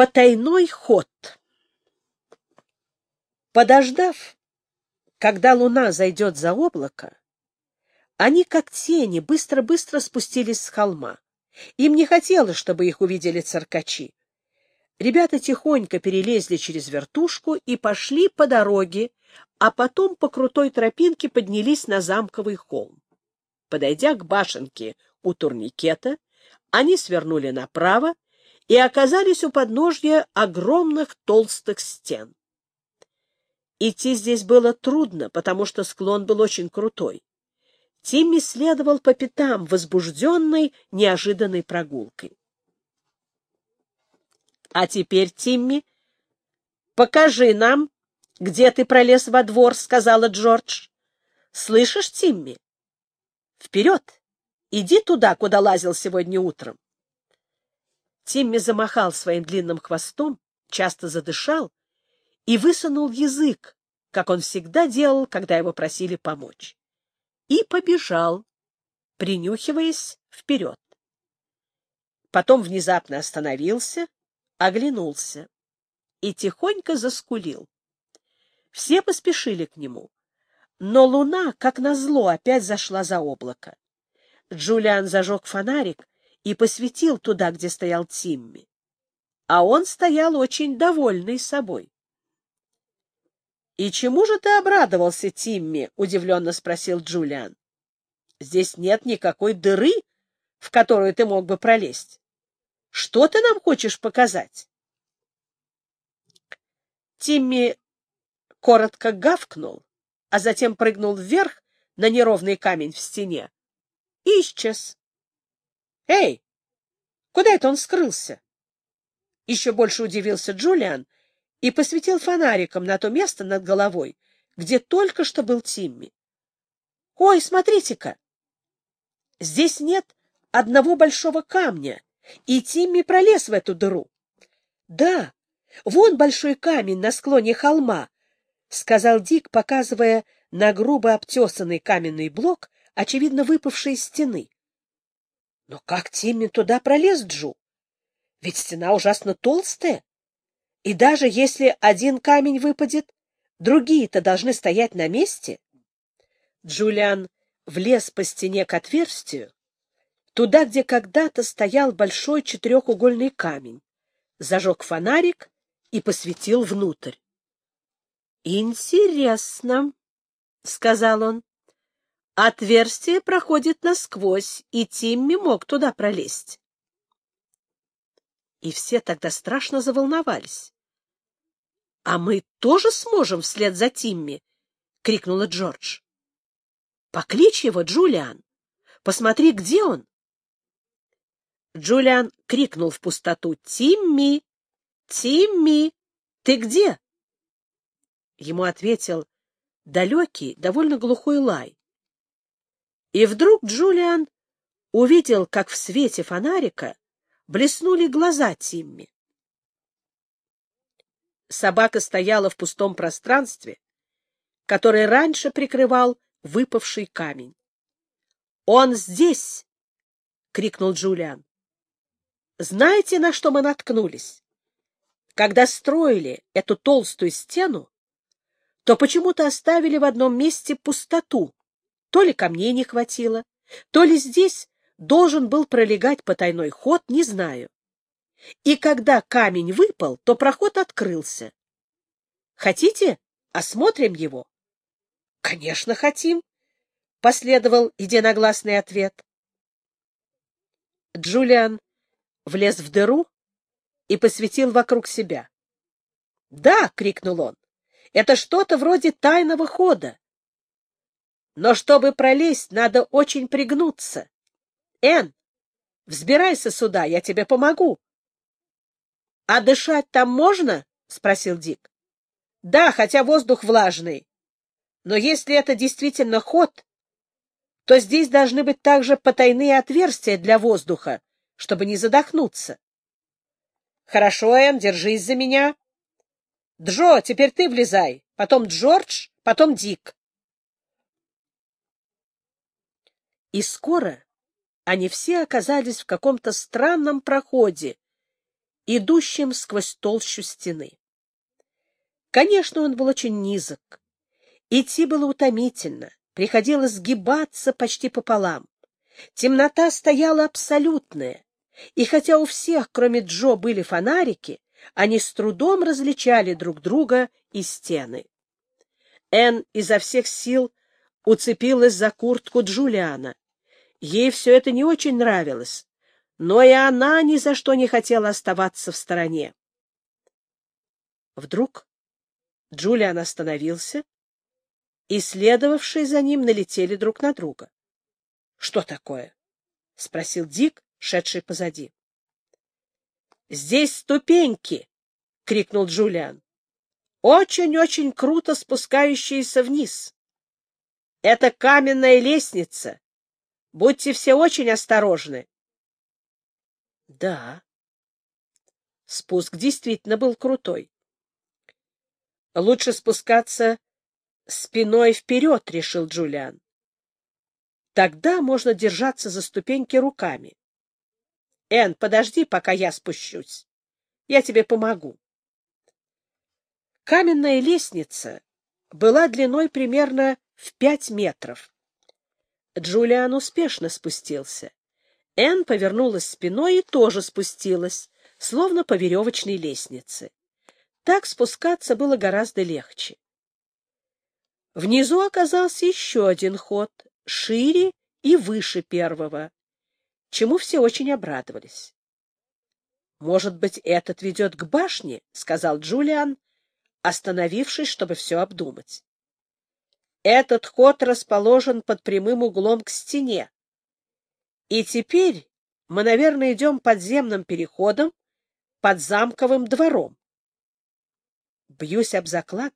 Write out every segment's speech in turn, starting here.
Потайной ход. Подождав, когда луна зайдет за облако, они, как тени, быстро-быстро спустились с холма. Им не хотелось, чтобы их увидели циркачи. Ребята тихонько перелезли через вертушку и пошли по дороге, а потом по крутой тропинке поднялись на замковый холм. Подойдя к башенке у турникета, они свернули направо и оказались у подножья огромных толстых стен. Идти здесь было трудно, потому что склон был очень крутой. Тимми следовал по пятам, возбужденной неожиданной прогулкой. — А теперь, Тимми, покажи нам, где ты пролез во двор, — сказала Джордж. — Слышишь, Тимми? Вперед! Иди туда, куда лазил сегодня утром. Тимми замахал своим длинным хвостом, часто задышал и высунул язык, как он всегда делал, когда его просили помочь. И побежал, принюхиваясь вперед. Потом внезапно остановился, оглянулся и тихонько заскулил. Все поспешили к нему, но луна, как назло, опять зашла за облако. Джулиан зажег фонарик и посветил туда, где стоял Тимми. А он стоял очень довольный собой. — И чему же ты обрадовался, Тимми? — удивленно спросил Джулиан. — Здесь нет никакой дыры, в которую ты мог бы пролезть. Что ты нам хочешь показать? Тимми коротко гавкнул, а затем прыгнул вверх на неровный камень в стене и исчез. «Эй, куда это он скрылся?» Еще больше удивился Джулиан и посветил фонариком на то место над головой, где только что был Тимми. «Ой, смотрите-ка! Здесь нет одного большого камня, и Тимми пролез в эту дыру. Да, вон большой камень на склоне холма, — сказал Дик, показывая на грубо обтесанный каменный блок, очевидно выпавший из стены. Но как Тимми туда пролез, Джу? Ведь стена ужасно толстая. И даже если один камень выпадет, другие-то должны стоять на месте. Джулиан влез по стене к отверстию, туда, где когда-то стоял большой четырехугольный камень, зажег фонарик и посветил внутрь. — Интересно, — сказал он. Отверстие проходит насквозь, и Тимми мог туда пролезть. И все тогда страшно заволновались. — А мы тоже сможем вслед за Тимми? — крикнула Джордж. — Покличь его, Джулиан. Посмотри, где он. Джулиан крикнул в пустоту. — Тимми! Тимми! Ты где? Ему ответил далекий, довольно глухой лай. И вдруг Джулиан увидел, как в свете фонарика блеснули глаза Тимми. Собака стояла в пустом пространстве, которое раньше прикрывал выпавший камень. «Он здесь!» — крикнул Джулиан. «Знаете, на что мы наткнулись? Когда строили эту толстую стену, то почему-то оставили в одном месте пустоту, то ли камней не хватило, то ли здесь должен был пролегать потайной ход, не знаю. И когда камень выпал, то проход открылся. Хотите, осмотрим его? — Конечно, хотим, — последовал единогласный ответ. Джулиан влез в дыру и посветил вокруг себя. — Да! — крикнул он. — Это что-то вроде тайного хода. Но чтобы пролезть, надо очень пригнуться. Эн, взбирайся сюда, я тебе помогу. — А дышать там можно? — спросил Дик. — Да, хотя воздух влажный. Но если это действительно ход, то здесь должны быть также потайные отверстия для воздуха, чтобы не задохнуться. — Хорошо, Эн, держись за меня. — Джо, теперь ты влезай, потом Джордж, потом Дик. И скоро они все оказались в каком-то странном проходе, идущим сквозь толщу стены. Конечно, он был очень низок. Идти было утомительно, приходилось сгибаться почти пополам. Темнота стояла абсолютная, и хотя у всех, кроме Джо, были фонарики, они с трудом различали друг друга и стены. Энн изо всех сил уцепилась за куртку Джулиана. Ей все это не очень нравилось, но и она ни за что не хотела оставаться в стороне. Вдруг Джулиан остановился, и следовавшие за ним налетели друг на друга. — Что такое? — спросил Дик, шедший позади. — Здесь ступеньки! — крикнул Джулиан. — Очень-очень круто спускающиеся вниз. Это каменная лестница. Будьте все очень осторожны. Да. Спуск действительно был крутой. Лучше спускаться спиной вперед, решил Джулиан. Тогда можно держаться за ступеньки руками. Эн, подожди, пока я спущусь. Я тебе помогу. Каменная лестница была длиной примерно в пять метров. Джулиан успешно спустился. Эн повернулась спиной и тоже спустилась, словно по веревочной лестнице. Так спускаться было гораздо легче. Внизу оказался еще один ход, шире и выше первого, чему все очень обрадовались. «Может быть, этот ведет к башне?» — сказал Джулиан, остановившись, чтобы все обдумать. «Этот ход расположен под прямым углом к стене. И теперь мы, наверное, идем подземным переходом под замковым двором. Бьюсь об заклад.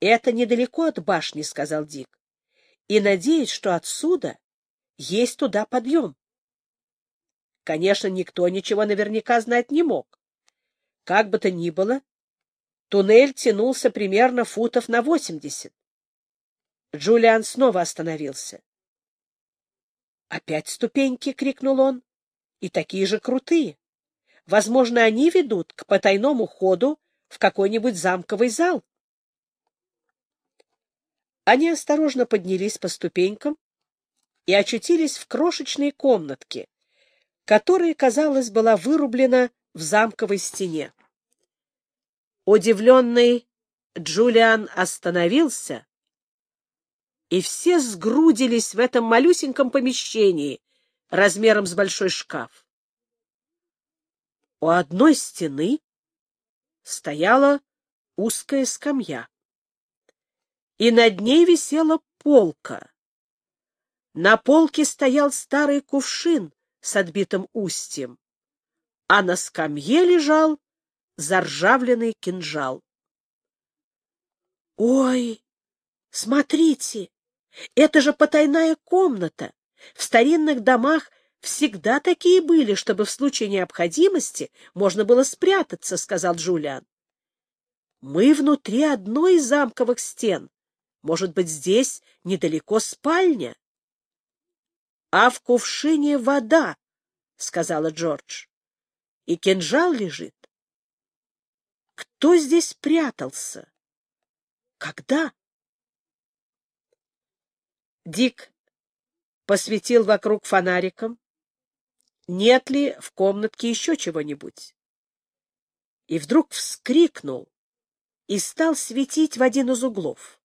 Это недалеко от башни, — сказал Дик, — и надеюсь, что отсюда есть туда подъем. Конечно, никто ничего наверняка знать не мог. Как бы то ни было, туннель тянулся примерно футов на восемьдесят. Джулиан снова остановился. «Опять ступеньки!» — крикнул он. «И такие же крутые. Возможно, они ведут к потайному ходу в какой-нибудь замковый зал». Они осторожно поднялись по ступенькам и очутились в крошечной комнатке, которая, казалось, была вырублена в замковой стене. Удивленный Джулиан остановился и все сгрудились в этом малюсеньком помещении размером с большой шкаф. У одной стены стояла узкая скамья, и над ней висела полка. На полке стоял старый кувшин с отбитым устьем, а на скамье лежал заржавленный кинжал. «Ой, смотрите!» Это же потайная комната. В старинных домах всегда такие были, чтобы в случае необходимости можно было спрятаться, — сказал Джулиан. Мы внутри одной из замковых стен. Может быть, здесь недалеко спальня? — А в кувшине вода, — сказала Джордж. — И кинжал лежит. Кто здесь прятался? Когда? Дик посветил вокруг фонариком, нет ли в комнатке еще чего-нибудь. И вдруг вскрикнул и стал светить в один из углов.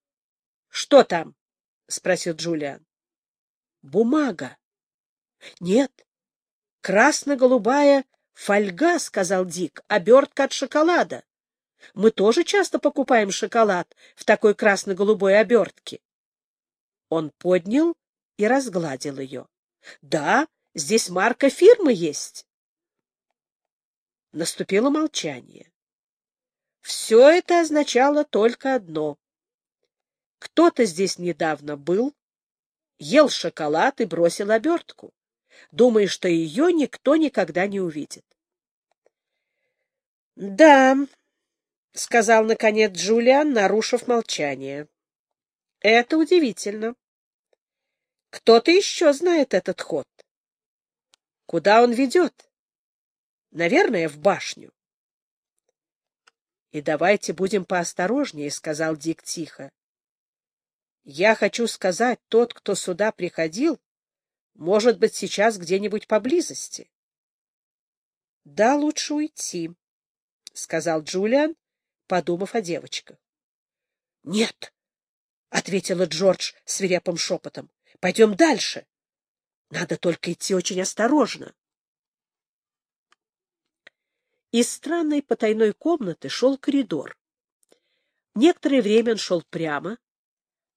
— Что там? — спросил Джулиан. — Бумага. — Нет, красно-голубая фольга, — сказал Дик, — обертка от шоколада. Мы тоже часто покупаем шоколад в такой красно-голубой обертке. Он поднял и разгладил ее. — Да, здесь марка фирмы есть. Наступило молчание. Все это означало только одно. Кто-то здесь недавно был, ел шоколад и бросил обертку, думая, что ее никто никогда не увидит. — Да, — сказал, наконец, Джулиан, нарушив молчание. — Это удивительно. Кто-то еще знает этот ход. Куда он ведет? Наверное, в башню. — И давайте будем поосторожнее, — сказал Дик тихо. — Я хочу сказать, тот, кто сюда приходил, может быть, сейчас где-нибудь поблизости. — Да, лучше уйти, — сказал Джулиан, подумав о девочках. — Нет, — ответила Джордж свирепым шепотом. — Пойдем дальше. Надо только идти очень осторожно. Из странной потайной комнаты шел коридор. Некоторое время он шел прямо,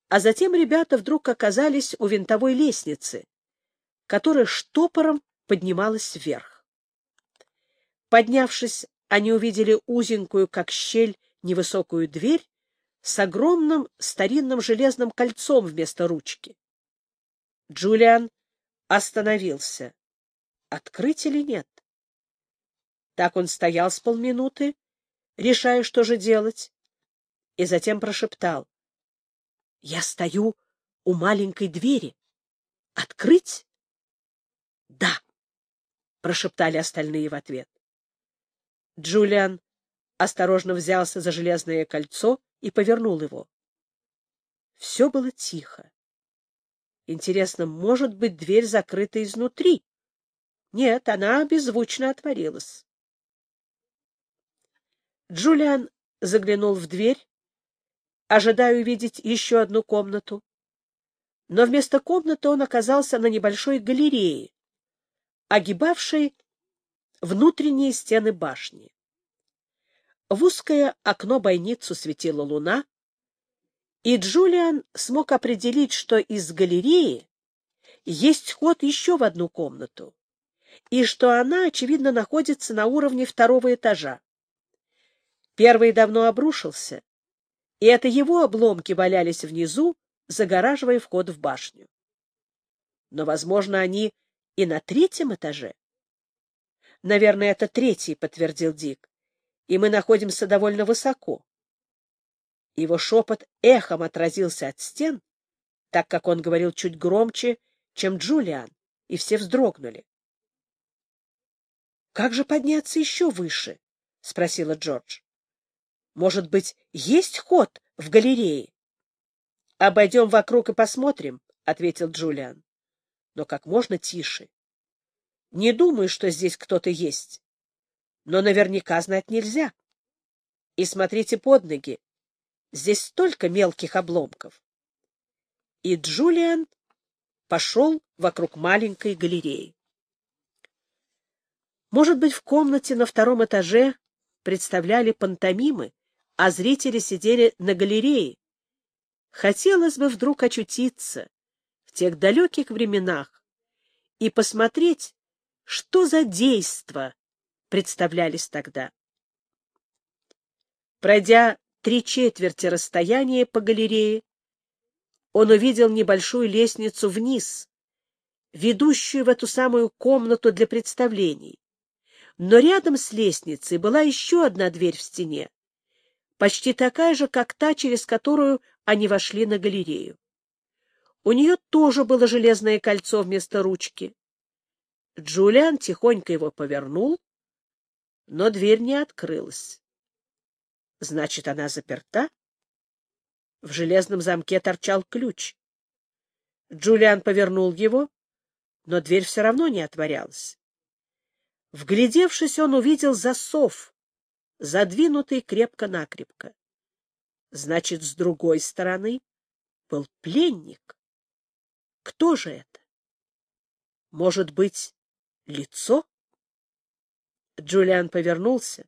а затем ребята вдруг оказались у винтовой лестницы, которая штопором поднималась вверх. Поднявшись, они увидели узенькую, как щель, невысокую дверь с огромным старинным железным кольцом вместо ручки. Джулиан остановился. Открыть или нет? Так он стоял с полминуты, решая, что же делать, и затем прошептал. — Я стою у маленькой двери. Открыть? — Да, — прошептали остальные в ответ. Джулиан осторожно взялся за железное кольцо и повернул его. Все было тихо. Интересно, может быть, дверь закрыта изнутри? Нет, она беззвучно отворилась. Джулиан заглянул в дверь, ожидая увидеть еще одну комнату. Но вместо комнаты он оказался на небольшой галерее, огибавшей внутренние стены башни. В узкое окно-бойницу светила луна, и Джулиан смог определить, что из галереи есть ход еще в одну комнату, и что она, очевидно, находится на уровне второго этажа. Первый давно обрушился, и это его обломки валялись внизу, загораживая вход в башню. Но, возможно, они и на третьем этаже. Наверное, это третий, — подтвердил Дик, — и мы находимся довольно высоко. Его шепот эхом отразился от стен, так как он говорил чуть громче, чем Джулиан, и все вздрогнули. — Как же подняться еще выше? — спросила Джордж. Может быть, есть ход в галерее? — Обойдем вокруг и посмотрим, — ответил Джулиан. — Но как можно тише. Не думаю, что здесь кто-то есть. Но наверняка знать нельзя. И смотрите под ноги. Здесь столько мелких обломков. И Джулиан пошел вокруг маленькой галереи. Может быть, в комнате на втором этаже представляли пантомимы, а зрители сидели на галерее. Хотелось бы вдруг очутиться в тех далеких временах и посмотреть, что за действа представлялись тогда. Пройдя три четверти расстояния по галерее, он увидел небольшую лестницу вниз, ведущую в эту самую комнату для представлений. Но рядом с лестницей была еще одна дверь в стене, почти такая же, как та, через которую они вошли на галерею. У нее тоже было железное кольцо вместо ручки. Джулиан тихонько его повернул, но дверь не открылась. Значит, она заперта? В железном замке торчал ключ. Джулиан повернул его, но дверь все равно не отворялась. Вглядевшись, он увидел засов, задвинутый крепко-накрепко. Значит, с другой стороны был пленник. Кто же это? Может быть, лицо? Джулиан повернулся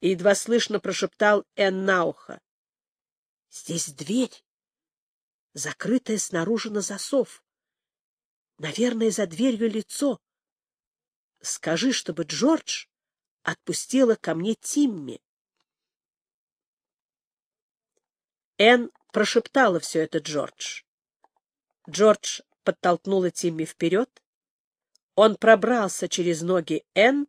и едва слышно прошептал Энн на ухо. — Здесь дверь, закрытая снаружи на засов. Наверное, за дверью лицо. Скажи, чтобы Джордж отпустила ко мне Тимми. Энн прошептала все это Джордж. Джордж подтолкнула Тимми вперед. Он пробрался через ноги Энн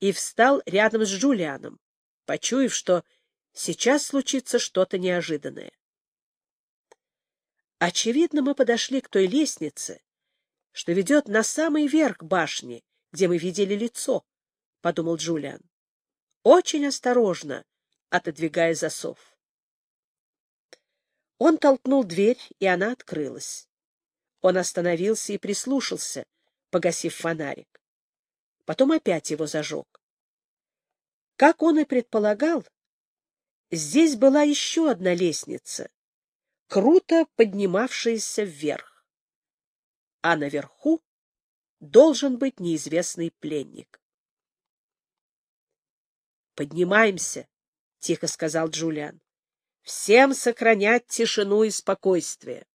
и встал рядом с Джулианом, почуяв, что сейчас случится что-то неожиданное. Очевидно, мы подошли к той лестнице, что ведет на самый верх башни, где мы видели лицо. — подумал Джулиан. Очень осторожно, отодвигая засов. Он толкнул дверь, и она открылась. Он остановился и прислушался, погасив фонарик. Потом опять его зажег. Как он и предполагал, здесь была еще одна лестница, круто поднимавшаяся вверх. А наверху должен быть неизвестный пленник. «Поднимаемся», — тихо сказал Джулиан. «Всем сохранять тишину и спокойствие».